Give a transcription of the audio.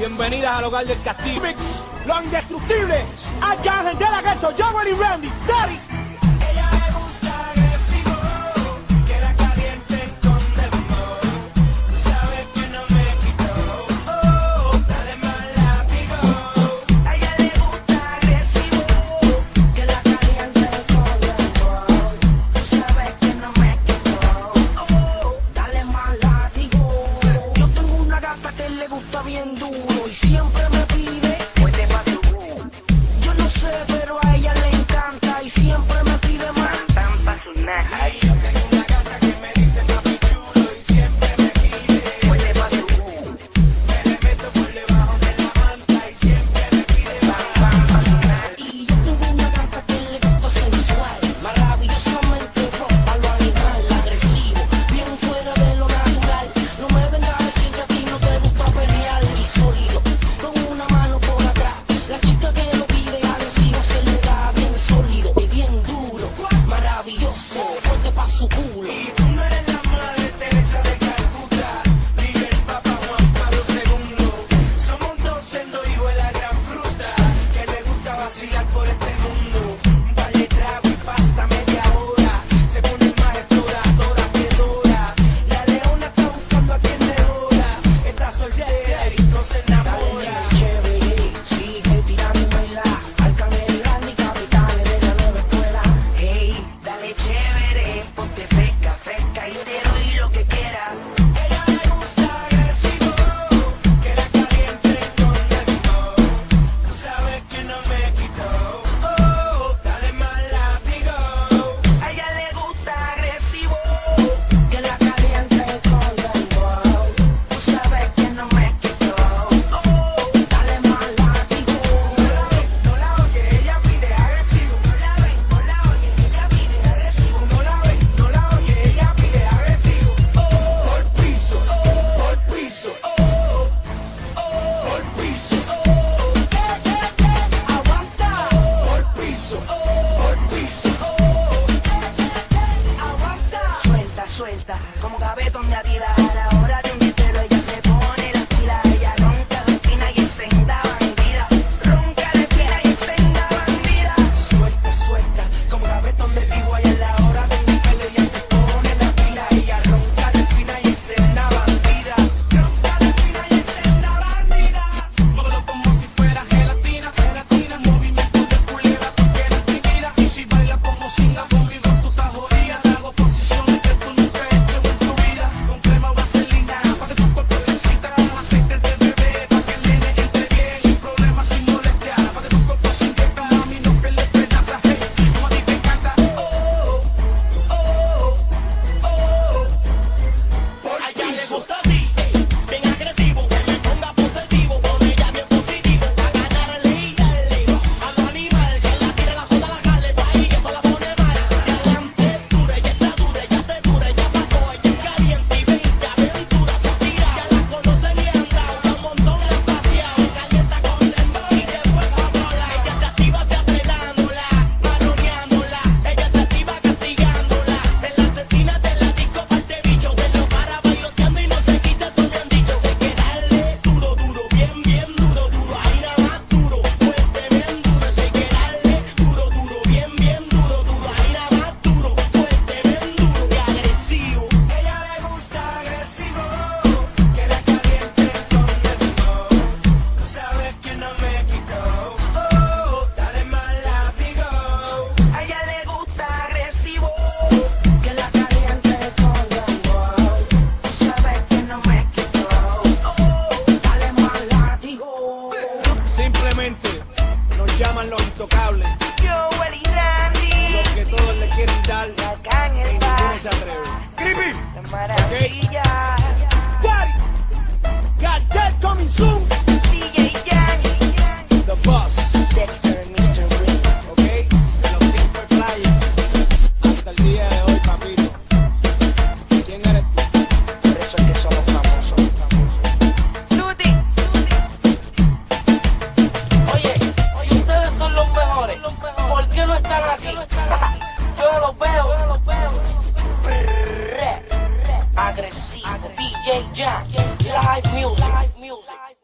Bienvenidas al hogar del castillo. Mix, lo indestructible. Allá, de la Ghetto, Jaguar y Randy, Daddy. no se nada. llaman los intocables. Yo, Randy. Los que todos le quieren dar. Y acá en ninguno se atreve. DJ Jack, live music.